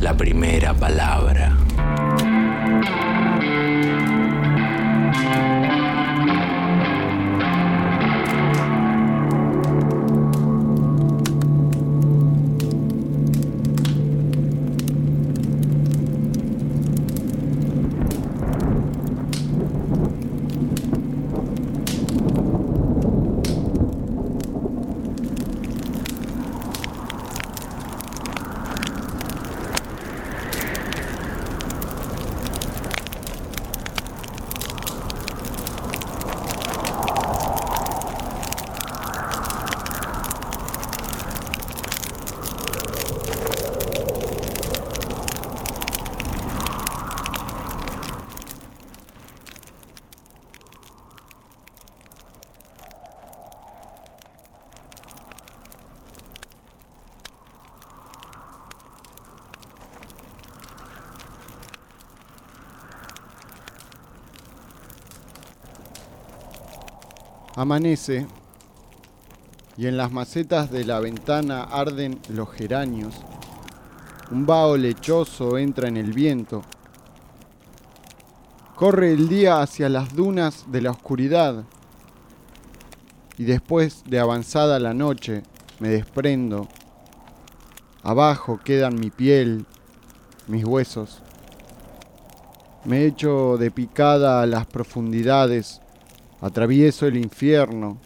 la primera palabra. Amanece y en las macetas de la ventana arden los geranios. Un vaho lechoso entra en el viento. Corre el día hacia las dunas de la oscuridad y después de avanzada la noche me desprendo. Abajo quedan mi piel, mis huesos. Me echo de picada a las profundidades Atravieso el infierno,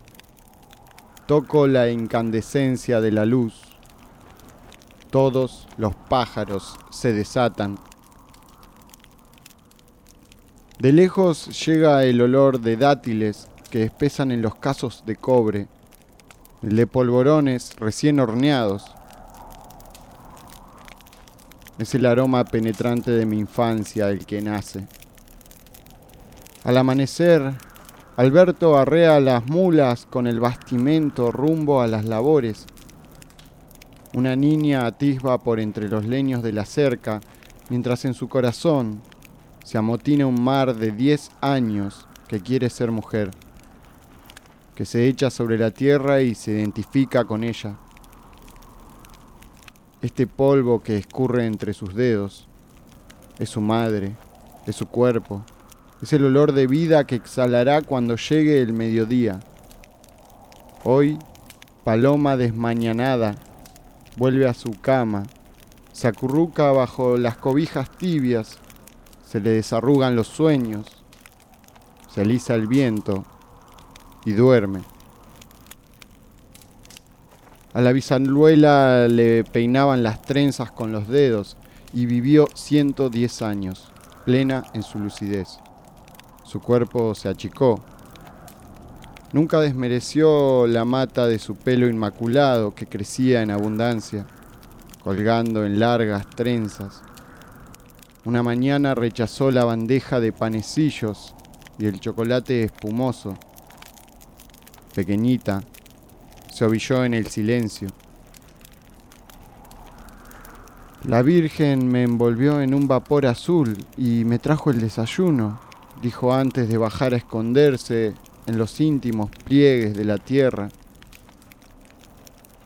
toco la incandescencia de la luz. Todos los pájaros se desatan. De lejos llega el olor de dátiles que espesan en los casos de cobre, el de polvorones recién horneados. Es el aroma penetrante de mi infancia el que nace. Al amanecer Alberto arrea las mulas con el bastimento rumbo a las labores. Una niña atisba por entre los leños de la cerca, mientras en su corazón se amotina un mar de diez años que quiere ser mujer, que se echa sobre la tierra y se identifica con ella. Este polvo que escurre entre sus dedos es su madre, es su cuerpo, es el olor de vida que exhalará cuando llegue el mediodía. Hoy, paloma desmañanada, vuelve a su cama, se acurruca bajo las cobijas tibias, se le desarrugan los sueños, se alisa el viento y duerme. A la bisanuela le peinaban las trenzas con los dedos y vivió 110 años, plena en su lucidez. Su cuerpo se achicó. Nunca desmereció la mata de su pelo inmaculado que crecía en abundancia, colgando en largas trenzas. Una mañana rechazó la bandeja de panecillos y el chocolate espumoso. Pequeñita, se ovilló en el silencio. La Virgen me envolvió en un vapor azul y me trajo el desayuno, dijo antes de bajar a esconderse en los íntimos pliegues de la tierra.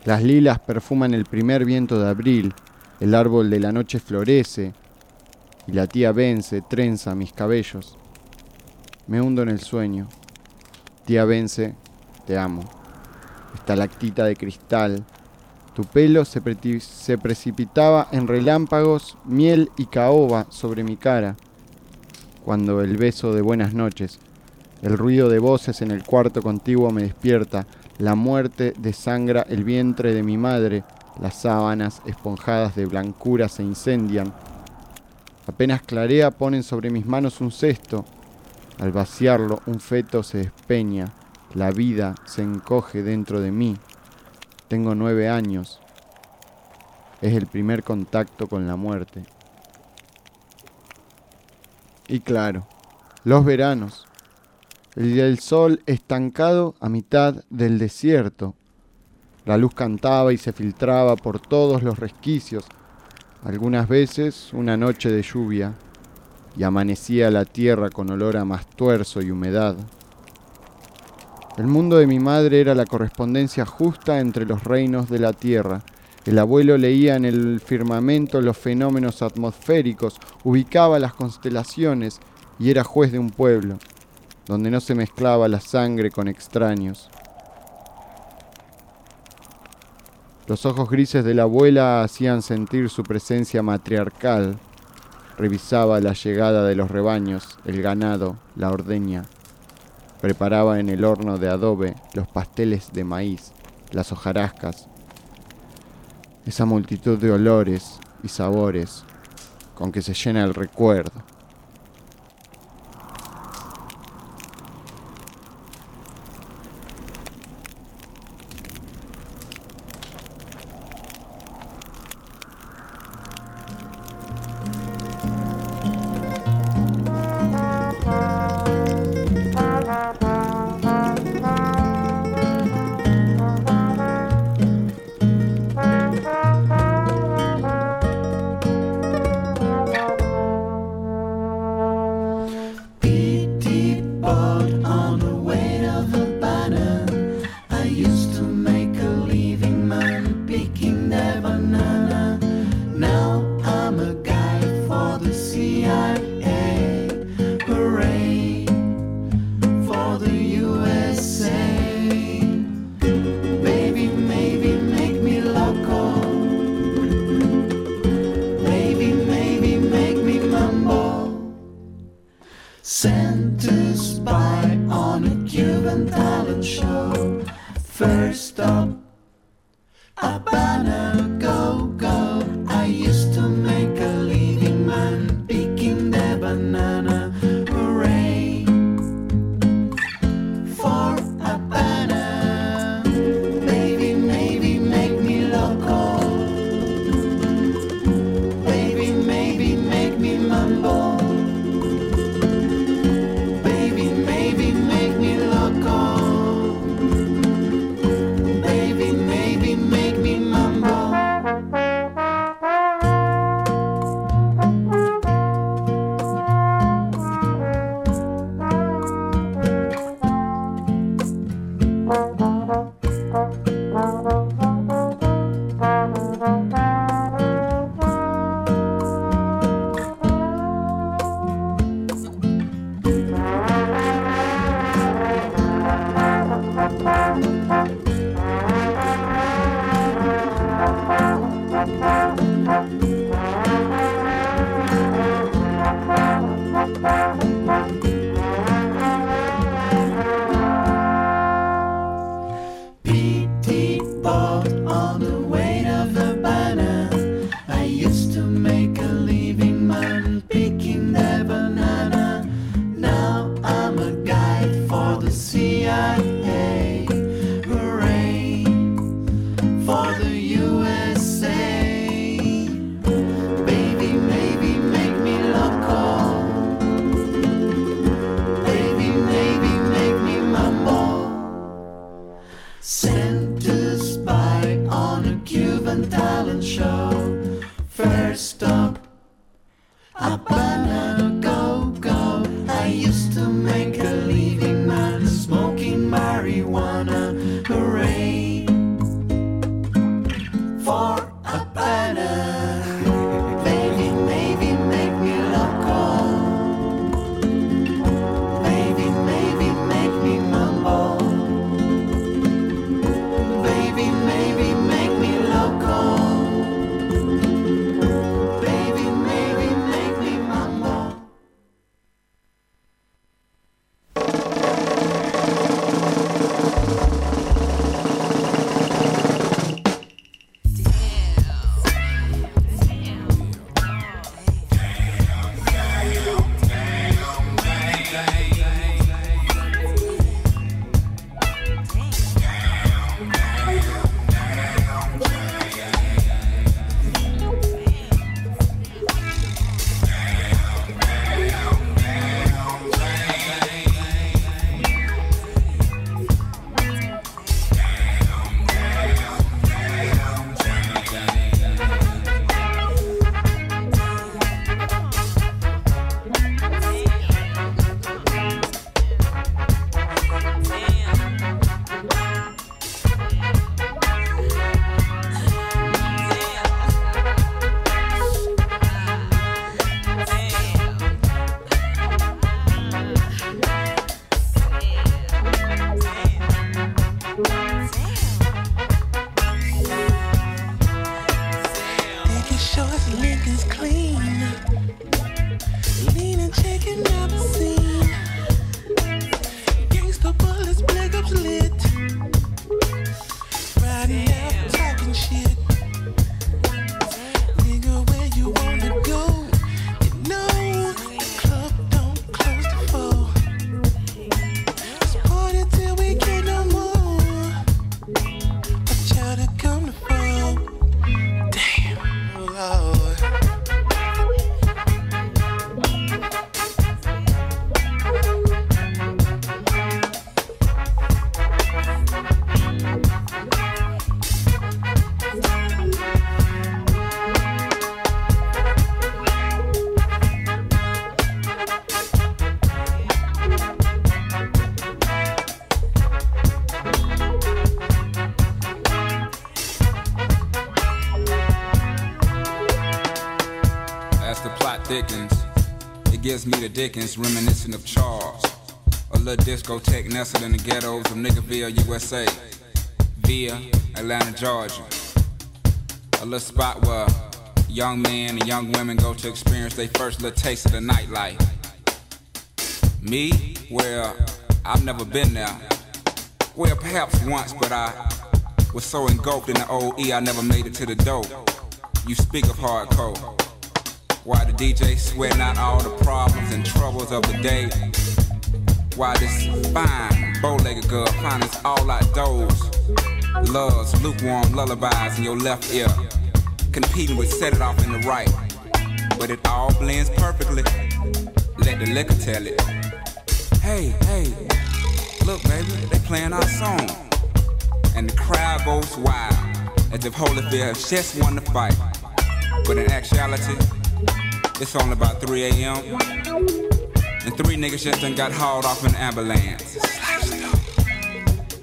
Las lilas perfuman el primer viento de abril, el árbol de la noche florece y la tía Vence trenza mis cabellos. Me hundo en el sueño. Tía Vence, te amo. Estalactita de cristal. Tu pelo se, se precipitaba en relámpagos, miel y caoba sobre mi cara. Cuando el beso de buenas noches, el ruido de voces en el cuarto contiguo me despierta, la muerte desangra el vientre de mi madre, las sábanas esponjadas de blancura se incendian. Apenas clarea ponen sobre mis manos un cesto. Al vaciarlo un feto se despeña, la vida se encoge dentro de mí. Tengo nueve años. Es el primer contacto con la muerte. Y claro, los veranos, el sol estancado a mitad del desierto. La luz cantaba y se filtraba por todos los resquicios, algunas veces una noche de lluvia, y amanecía la tierra con olor a mastuerzo y humedad. El mundo de mi madre era la correspondencia justa entre los reinos de la tierra. El abuelo leía en el firmamento los fenómenos atmosféricos, ubicaba las constelaciones y era juez de un pueblo donde no se mezclaba la sangre con extraños. Los ojos grises de la abuela hacían sentir su presencia matriarcal. Revisaba la llegada de los rebaños, el ganado, la ordeña. Preparaba en el horno de adobe los pasteles de maíz, las hojarascas. Esa multitud de olores y sabores con que se llena el recuerdo. Dickens, reminiscent of Charles. A little discotheque nestled in the ghettos of Niggerville, USA, via Atlanta, Georgia. A little spot where young men and young women go to experience their first little taste of the nightlife. Me? Well, I've never been there. Well, perhaps once, but I was so engulfed in the old E, I never made it to the door. You speak of hardcore. Why the DJ sweating out all the problems and troubles of the day? Why this fine, bow-legged girl finds all outdoors? Loves lukewarm lullabies in your left ear, competing with set it off in the right. But it all blends perfectly. Let the liquor tell it. Hey, hey, look, baby, they playing our song. And the crowd goes wild, as if Holyfield has just won the fight. But in actuality, it's only about 3 a.m. And three niggas just done got hauled off an ambulance.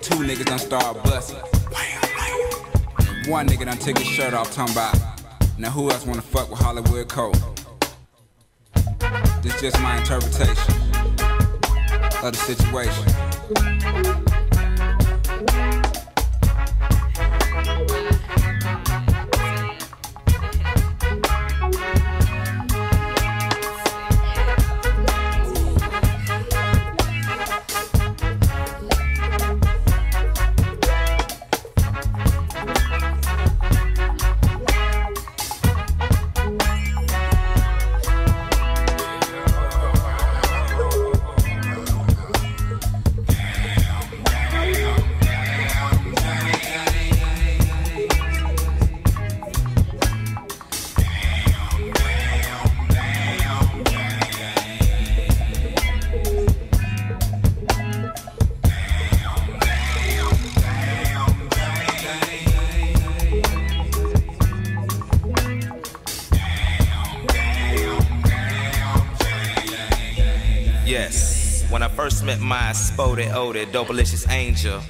Two niggas done start busting. One nigga done took his shirt off, talking about, now who else wanna fuck with Hollywood Cole? This just my interpretation of the situation. My spotted, oded, dopalicious angel.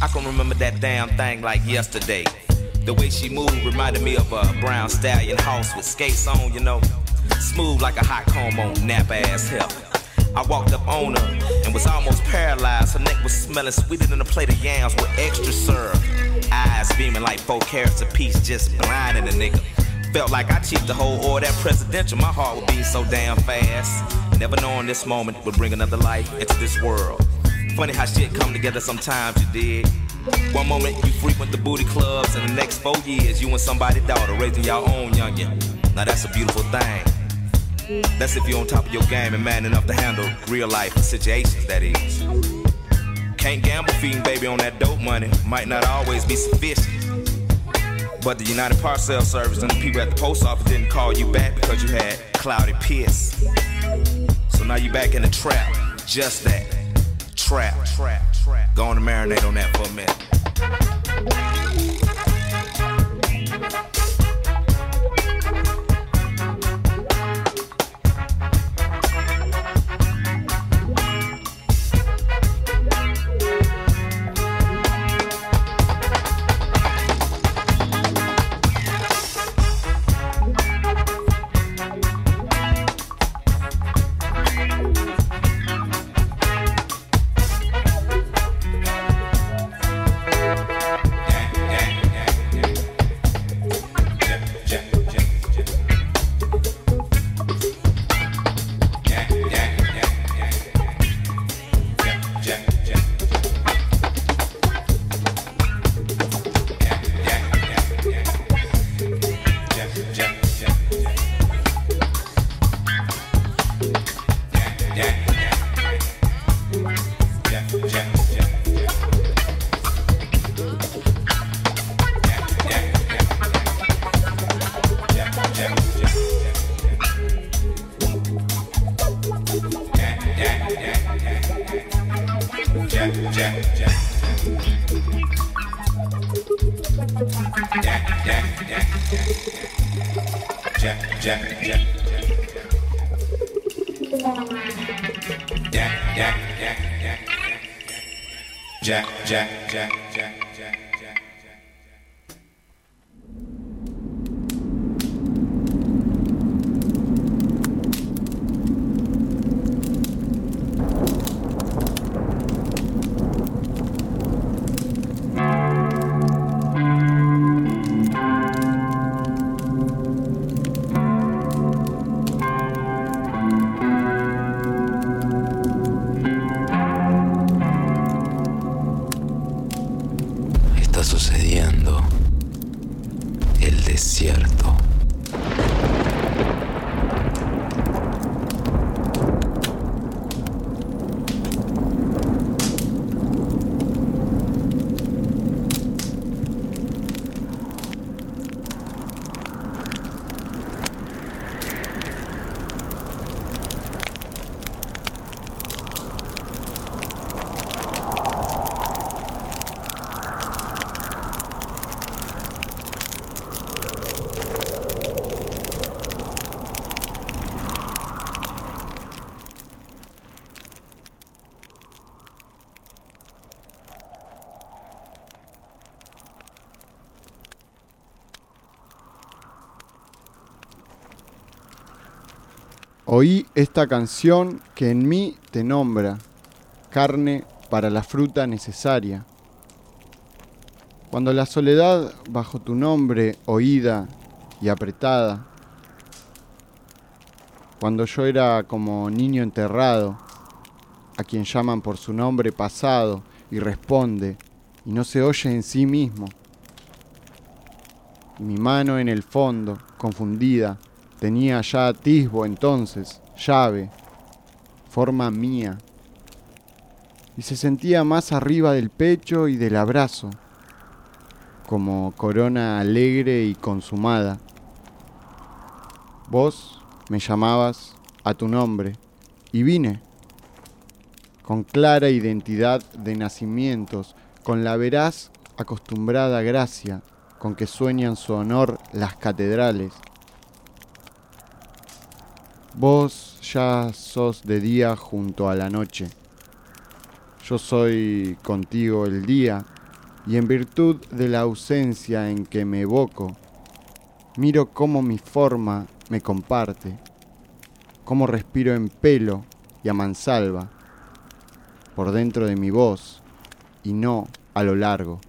I can remember that damn thing like yesterday. The way she moved reminded me of a brown stallion house with skates on, you know. Smooth like a hot comb on nap ass hip. I walked up on her and was almost paralyzed. Her neck was smelling sweeter than a plate of yams with extra syrup. Eyes beaming like four carats apiece, just blinding a nigga. Felt like I cheated the whole order that presidential. My heart would beat so damn fast. Never knowing this moment would bring another life into this world. Funny how shit come together sometimes you did. One moment you frequent the booty clubs, and the next four years you and somebody's daughter raising your own youngin'. Now that's a beautiful thing. That's if you're on top of your game and man enough to handle real life situations, that is. Can't gamble feeding baby on that dope money, might not always be sufficient. But the United Parcel Service and the people at the post office didn't call you back because you had cloudy piss. So now you're back in the trap. Just that. Trap. Trap. Trap. Marinate on that for a minute. Jack, Jack, Jack. Jack, Jack, Jack, Jack. Jack, Jack, Jack. Canción que en mí te nombra, carne para la fruta necesaria. Cuando la soledad bajo tu nombre oída y apretada, cuando yo era como niño enterrado, a quien llaman por su nombre pasado y responde y no se oye en sí mismo. mi mano en el fondo, confundida, Tenía ya atisbo entonces, llave, forma mía. Y se sentía más arriba del pecho y del abrazo, como corona alegre y consumada. Vos me llamabas a tu nombre y vine, con clara identidad de nacimientos, con la veraz acostumbrada gracia con que sueñan su honor las catedrales Vos ya sos de día junto a la noche. Yo soy contigo el día y en virtud de la ausencia en que me evoco, miro cómo mi forma me comparte, cómo respiro en pelo y a mansalva, por dentro de mi voz y no a lo largo.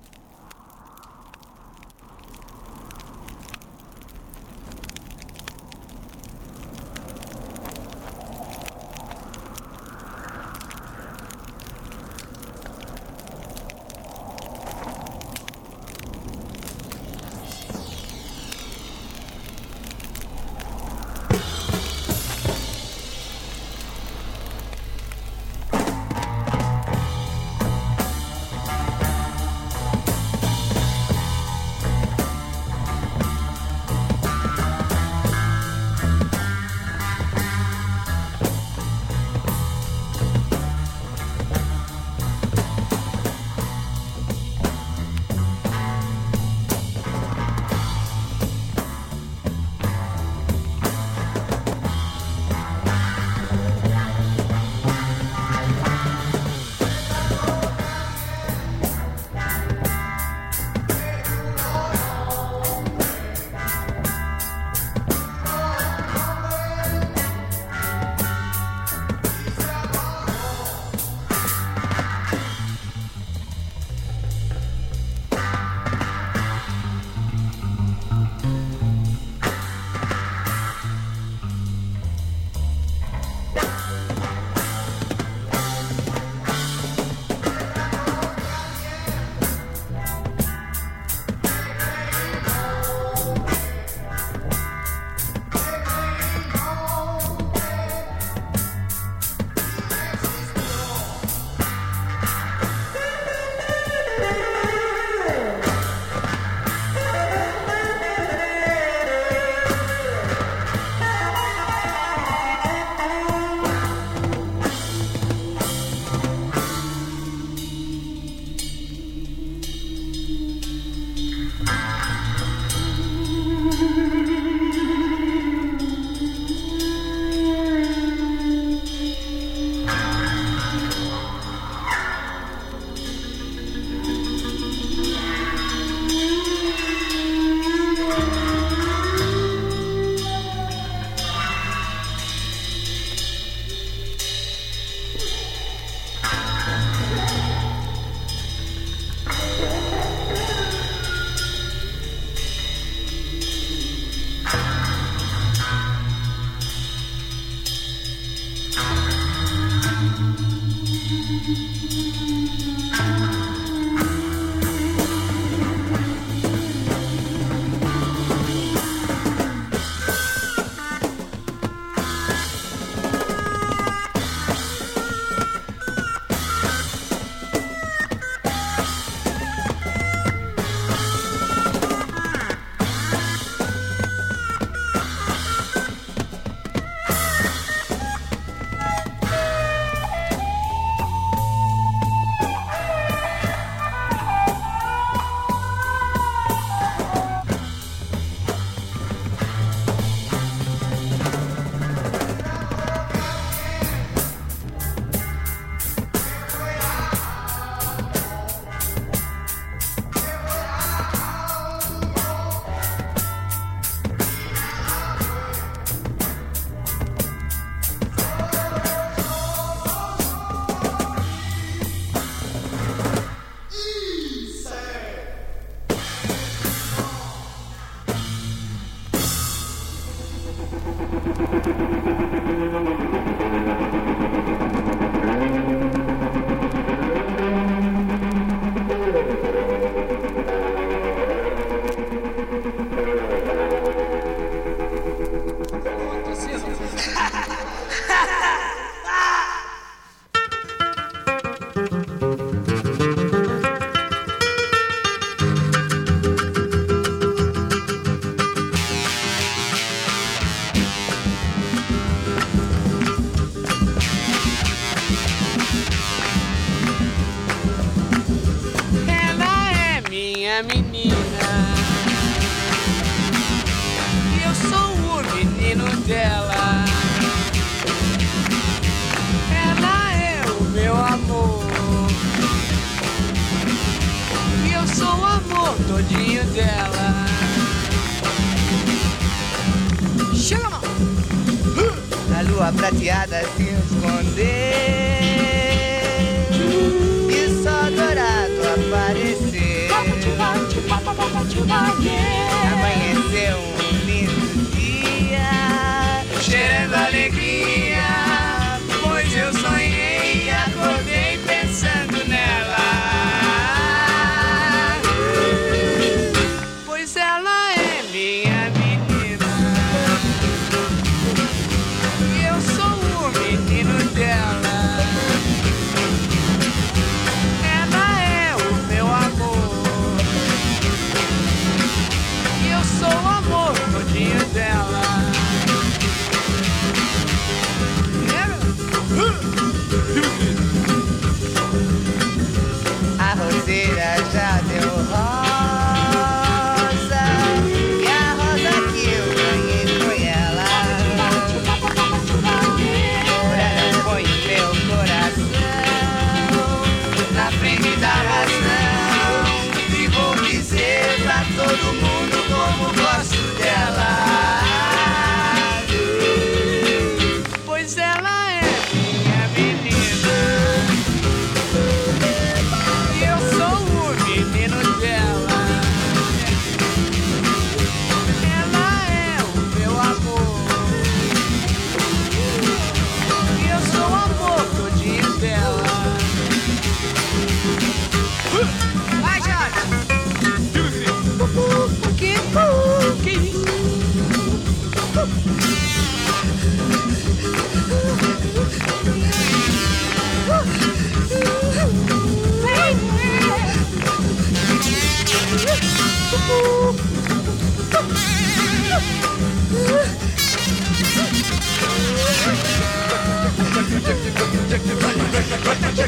A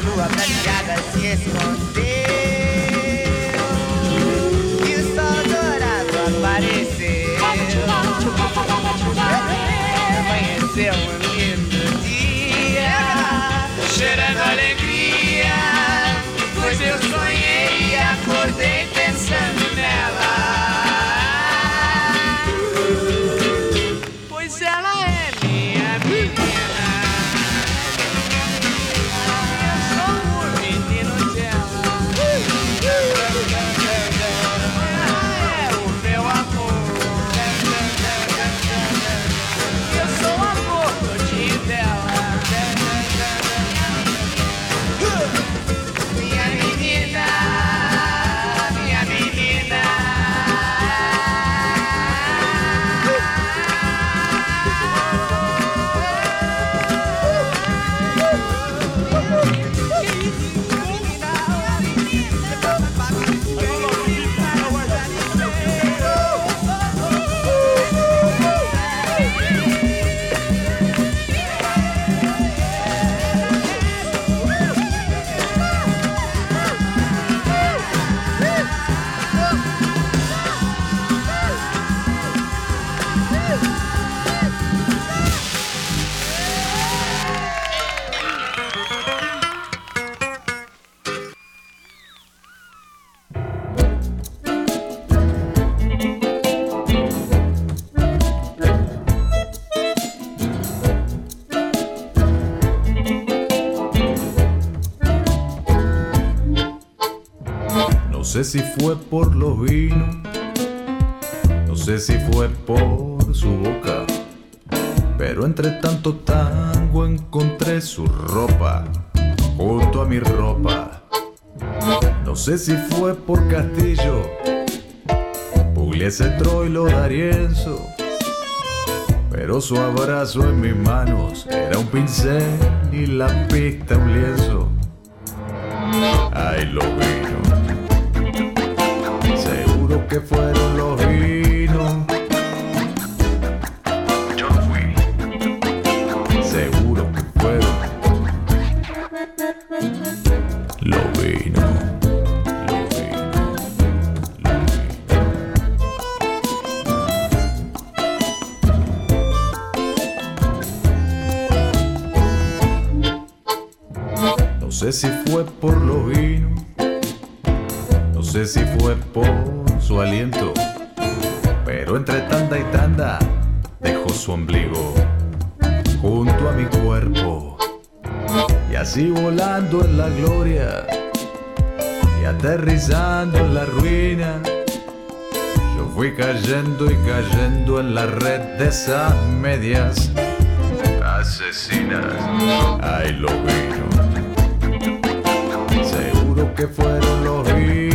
lua prateada se esconde. No sé si fue por lo vino, no sé si fue por su boca, pero entre tanto tango encontré su ropa junto a mi ropa. No sé si fue por Castillo, Pugliese Troilo Darienzo, pero su abrazo en mis manos era un pincel y la pista un lienzo. Ahí lo vi que fueron los vinos. Yo fui. Seguro que fueron. Los vinos. No sé si fue por los vinos, no sé si fue por su aliento, pero entre tanda y tanda dejó su ombligo junto a mi cuerpo. Y así volando en la gloria y aterrizando en la ruina, yo fui cayendo y cayendo en la red de esas medias asesinas. Ay, lo vino. Seguro que fueron los vinos.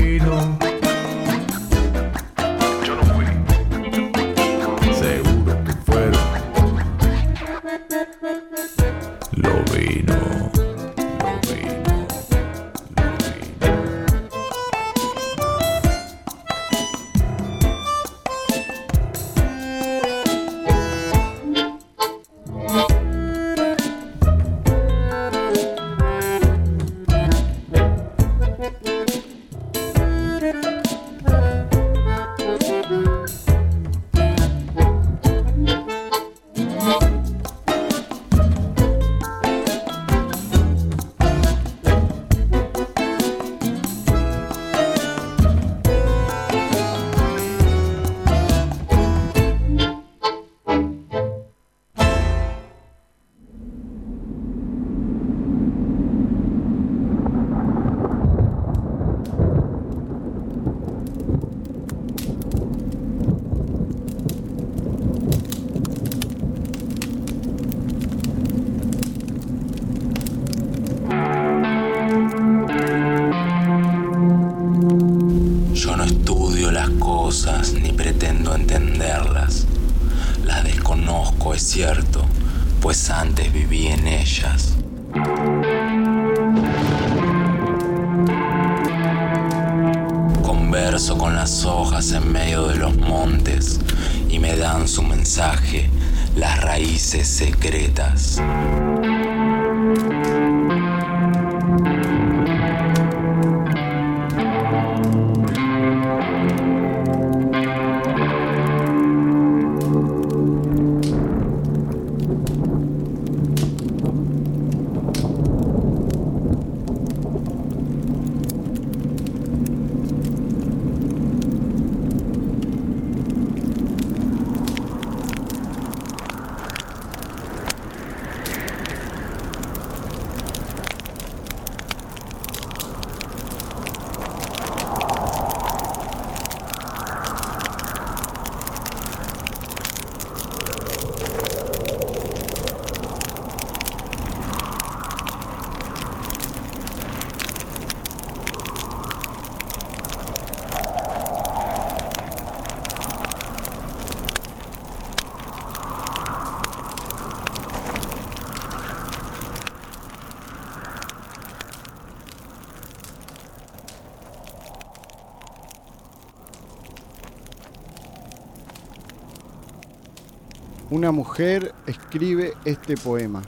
Una mujer escribe este poema,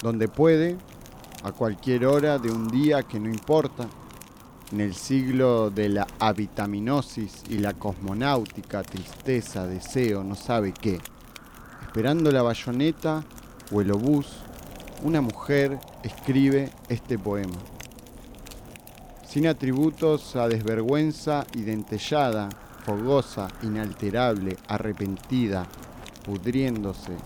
donde puede, a cualquier hora de un día que no importa, en el siglo de la avitaminosis y la cosmonáutica, tristeza, deseo, no sabe qué, esperando la bayoneta o el obús, una mujer escribe este poema. Sin atributos a desvergüenza y dentellada, fogosa, inalterable, arrepentida, pudriéndose.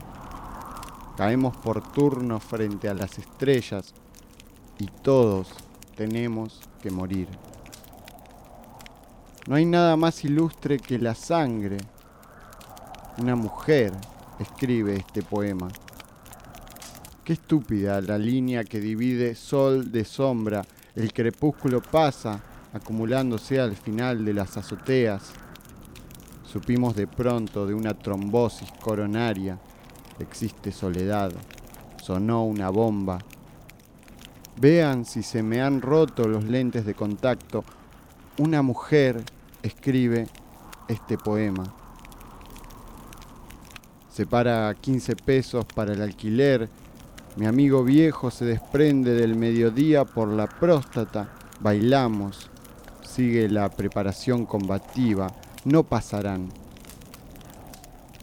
Caemos por turno frente a las estrellas y todos tenemos que morir. No hay nada más ilustre que la sangre. Una mujer escribe este poema. Qué estúpida la línea que divide sol de sombra. El crepúsculo pasa, acumulándose al final de las azoteas. Supimos de pronto de una trombosis coronaria. Existe soledad. Sonó una bomba. Vean si se me han roto los lentes de contacto. Una mujer escribe este poema. Separa 15 pesos para el alquiler. Mi amigo viejo se desprende del mediodía por la próstata. Bailamos. Sigue la preparación combativa. No pasarán.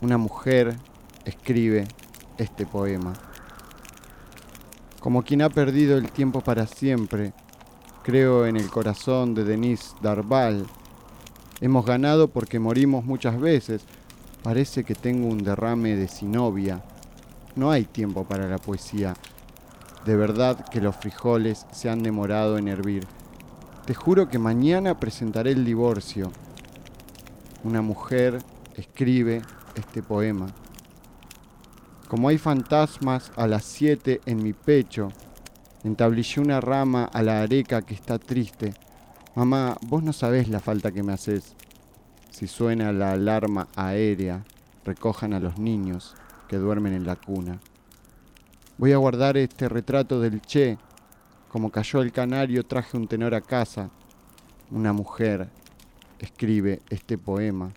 Una mujer escribe este poema. Como quien ha perdido el tiempo para siempre, creo en el corazón de Denise Darval. Hemos ganado porque morimos muchas veces, Parece que tengo un derrame de sinovia. No hay tiempo para la poesía. De verdad que los frijoles se han demorado en hervir. Te juro que mañana presentaré el divorcio. Una mujer escribe este poema. Como hay fantasmas a las siete en mi pecho, entablillé una rama a la areca que está triste. Mamá, vos no sabés la falta que me haces. Si suena la alarma aérea, recojan a los niños que duermen en la cuna. Voy a guardar este retrato del Che. Como cayó el canario, traje un tenor a casa. Una mujer escribe este poema,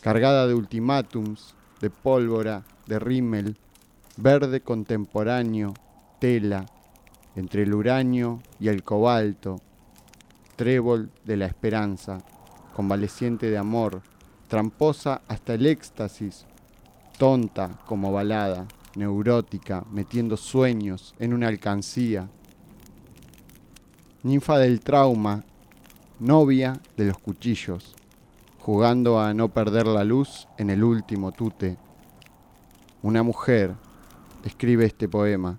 cargada de ultimátums, de pólvora, de rímel, verde contemporáneo, tela, entre el uranio y el cobalto, trébol de la esperanza convaleciente de amor, tramposa hasta el éxtasis, tonta como balada, neurótica, metiendo sueños en una alcancía, ninfa del trauma, novia de los cuchillos, jugando a no perder la luz en el último tute. Una mujer escribe este poema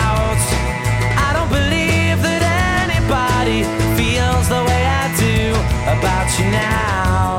You now.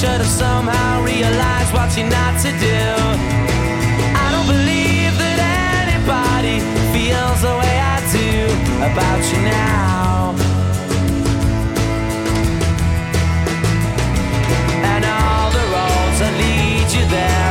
Should have somehow realized what you're not to do. I don't believe that anybody feels the way I do about you now. And all the roads that lead you there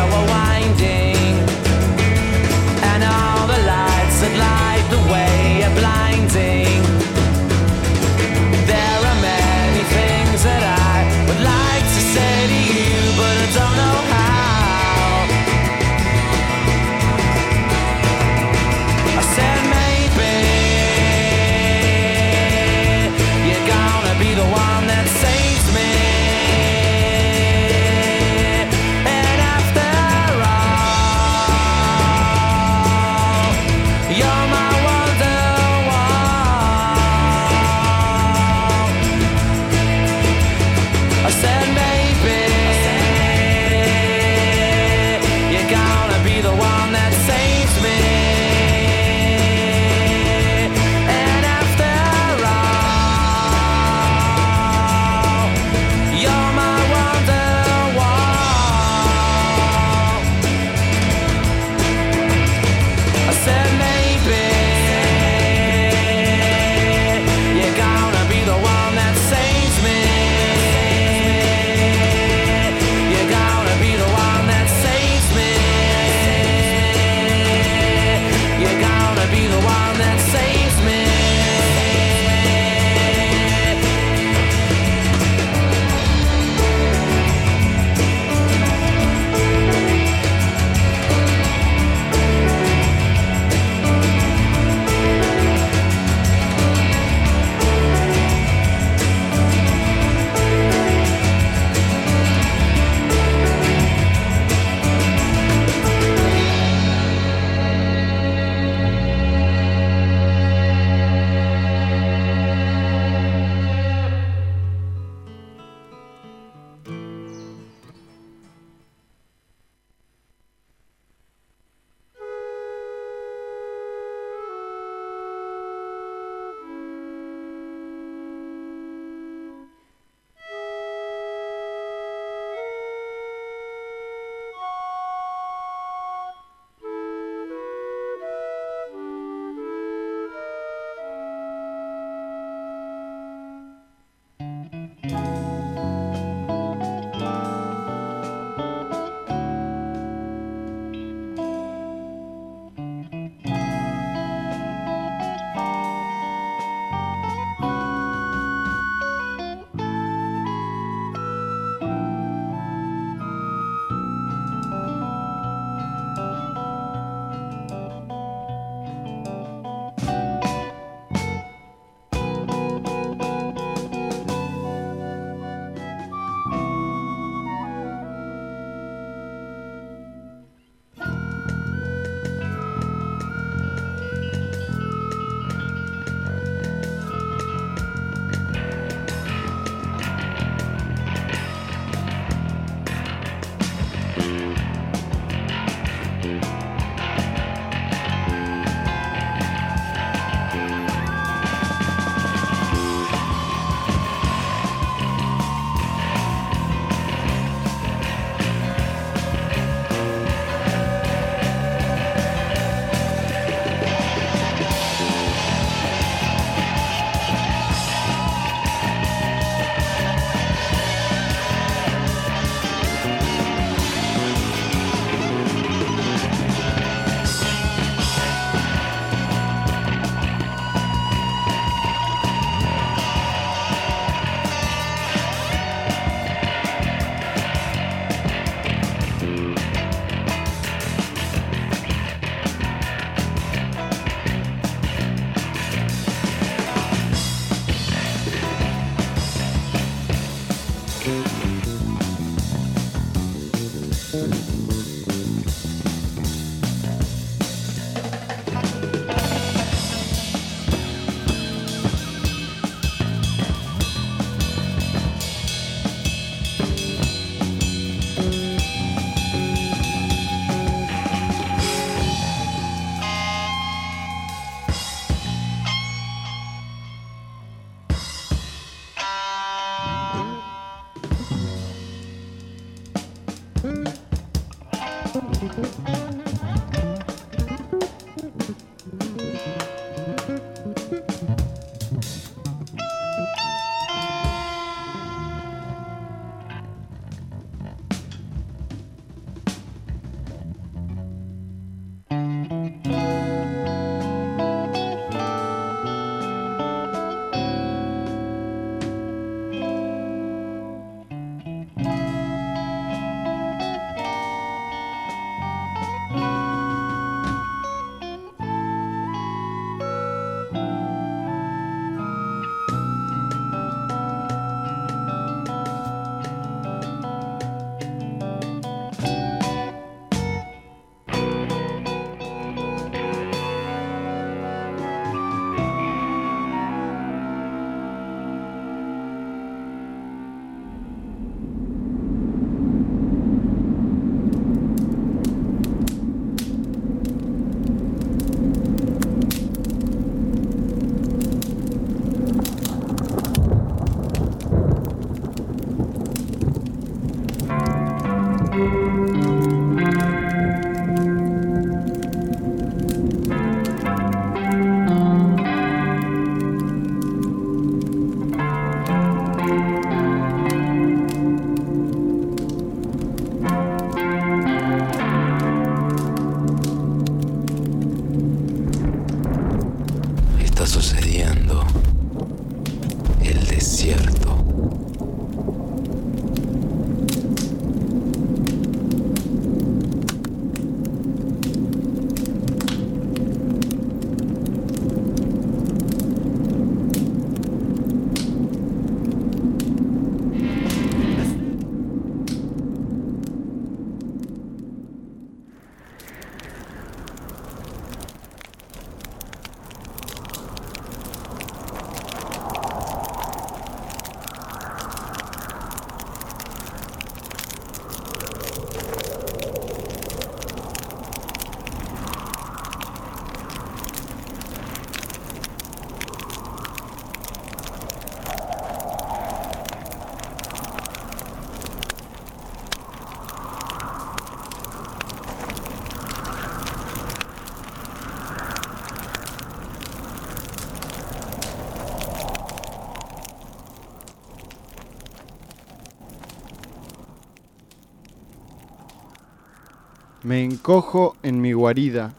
Me encojo en mi guarida,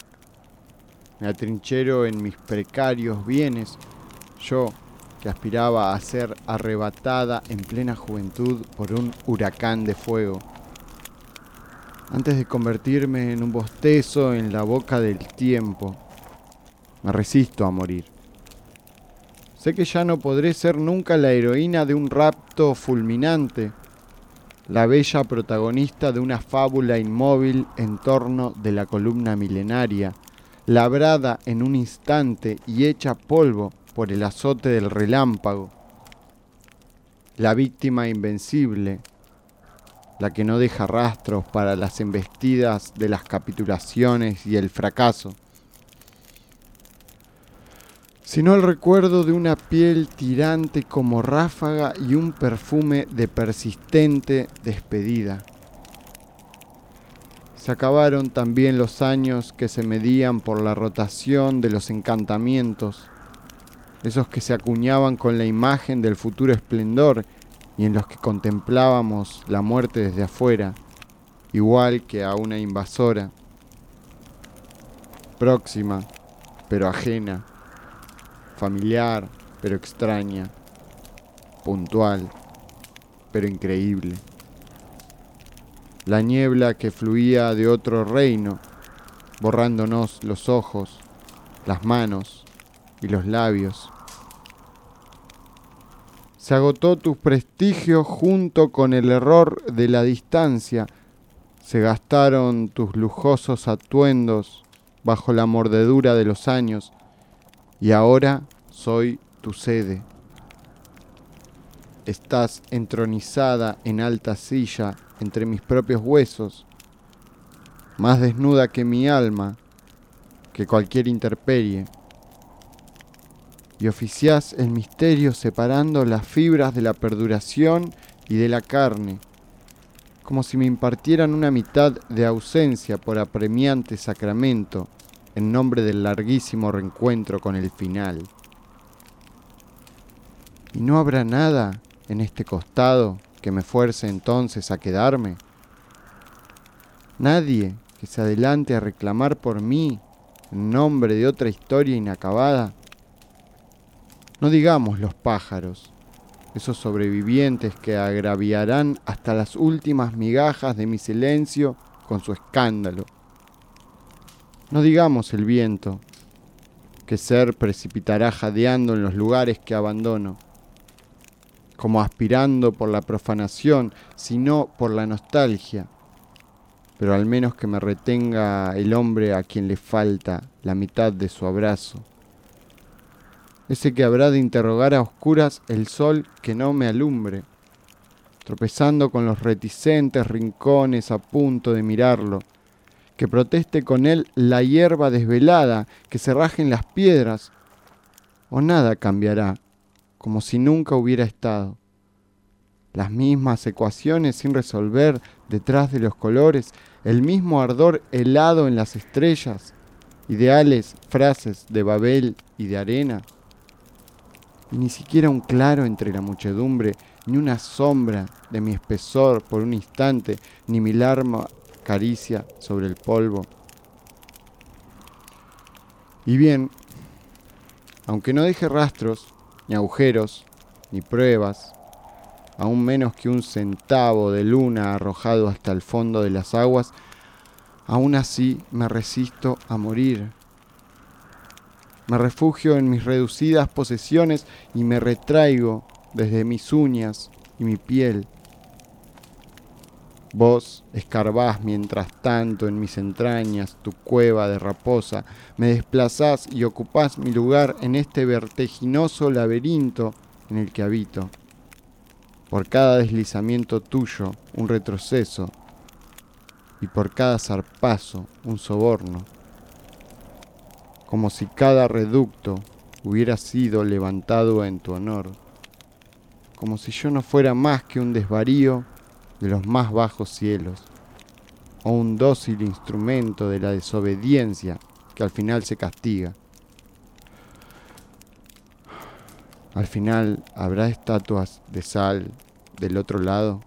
me atrinchero en mis precarios bienes, yo que aspiraba a ser arrebatada en plena juventud por un huracán de fuego. Antes de convertirme en un bostezo en la boca del tiempo, me resisto a morir. Sé que ya no podré ser nunca la heroína de un rapto fulminante, la bella protagonista de una fábula inmóvil en torno de la columna milenaria, labrada en un instante y hecha polvo por el azote del relámpago. La víctima invencible, la que no deja rastros para las embestidas de las capitulaciones y el fracaso sino el recuerdo de una piel tirante como ráfaga y un perfume de persistente despedida. Se acabaron también los años que se medían por la rotación de los encantamientos, esos que se acuñaban con la imagen del futuro esplendor y en los que contemplábamos la muerte desde afuera, igual que a una invasora, próxima, pero ajena familiar pero extraña, puntual pero increíble. La niebla que fluía de otro reino, borrándonos los ojos, las manos y los labios. Se agotó tu prestigio junto con el error de la distancia. Se gastaron tus lujosos atuendos bajo la mordedura de los años y ahora soy tu sede. Estás entronizada en alta silla entre mis propios huesos, más desnuda que mi alma, que cualquier interperie. Y oficiás el misterio separando las fibras de la perduración y de la carne, como si me impartieran una mitad de ausencia por apremiante sacramento en nombre del larguísimo reencuentro con el final. ¿Y no habrá nada en este costado que me fuerce entonces a quedarme? Nadie que se adelante a reclamar por mí en nombre de otra historia inacabada. No digamos los pájaros, esos sobrevivientes que agraviarán hasta las últimas migajas de mi silencio con su escándalo no digamos el viento, que ser precipitará jadeando en los lugares que abandono, como aspirando por la profanación, sino por la nostalgia, pero al menos que me retenga el hombre a quien le falta la mitad de su abrazo, ese que habrá de interrogar a oscuras el sol que no me alumbre, tropezando con los reticentes rincones a punto de mirarlo, que proteste con él la hierba desvelada, que se rajen las piedras, o nada cambiará, como si nunca hubiera estado. Las mismas ecuaciones sin resolver detrás de los colores, el mismo ardor helado en las estrellas, ideales frases de Babel y de arena. Y ni siquiera un claro entre la muchedumbre, ni una sombra de mi espesor por un instante, ni mi larma caricia sobre el polvo. Y bien, aunque no deje rastros, ni agujeros, ni pruebas, aún menos que un centavo de luna arrojado hasta el fondo de las aguas, aún así me resisto a morir. Me refugio en mis reducidas posesiones y me retraigo desde mis uñas y mi piel. Vos escarbás mientras tanto en mis entrañas tu cueva de raposa, me desplazás y ocupás mi lugar en este vertiginoso laberinto en el que habito. Por cada deslizamiento tuyo, un retroceso, y por cada zarpazo, un soborno. Como si cada reducto hubiera sido levantado en tu honor, como si yo no fuera más que un desvarío de los más bajos cielos, o un dócil instrumento de la desobediencia que al final se castiga. Al final habrá estatuas de sal del otro lado.